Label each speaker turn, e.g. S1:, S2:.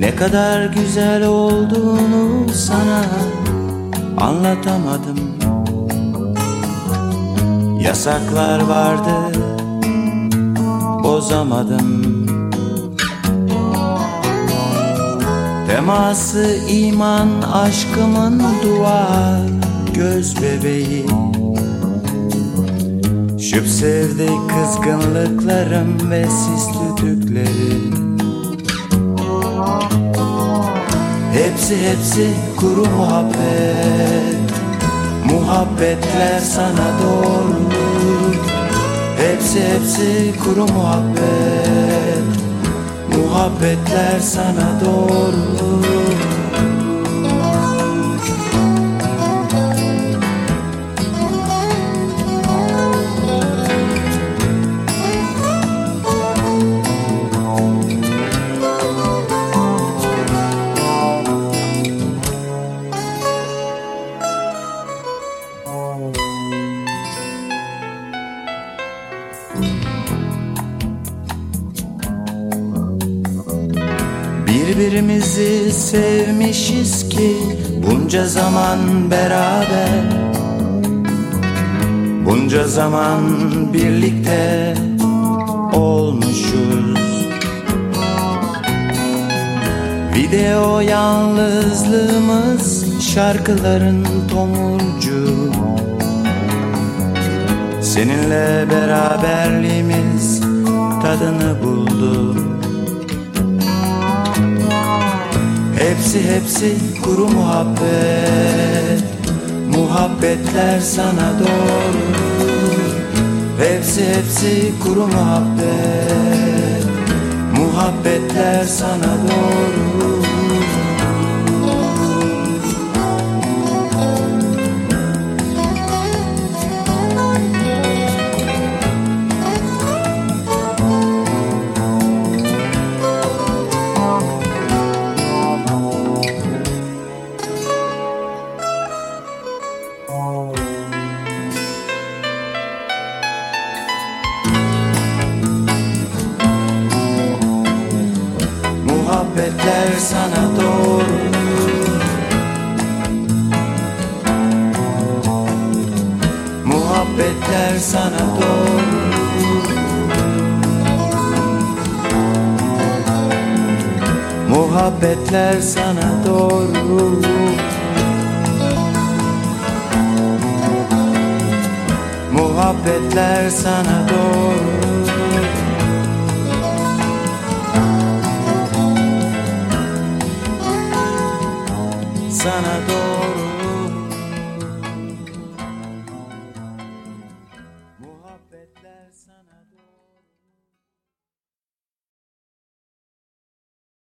S1: Ne kadar güzel olduğunu sana anlatamadım. Yasaklar vardı bozamadım. Teması iman aşkımın duvar göz bebeği. Şıp sevdi kızgınlıklarım ve sisli tükleri Hepsi hepsi kuru muhabbet. Muhabbetler sana doğru. Hepsi hepsi kuru muhabbet. Muhabbetler sana doğru Birbirimizi sevmişiz ki bunca zaman beraber. Bunca zaman birlikte olmuşuz. Video yalnızlığımız şarkıların tomurcu. Seninle beraberliğimiz tadını buldu Hepsi hepsi kuru muhabbet. Muhabbetler sana doğru. Hepsi hepsi kuru muhabbet. Muhabbetler sana doğru Muhabbetler sana doğru. Muhabbetler sana doğru. Muhabbetler sana doğru. Muhabbetler sana doğru sana doğru. Muhabbetler sana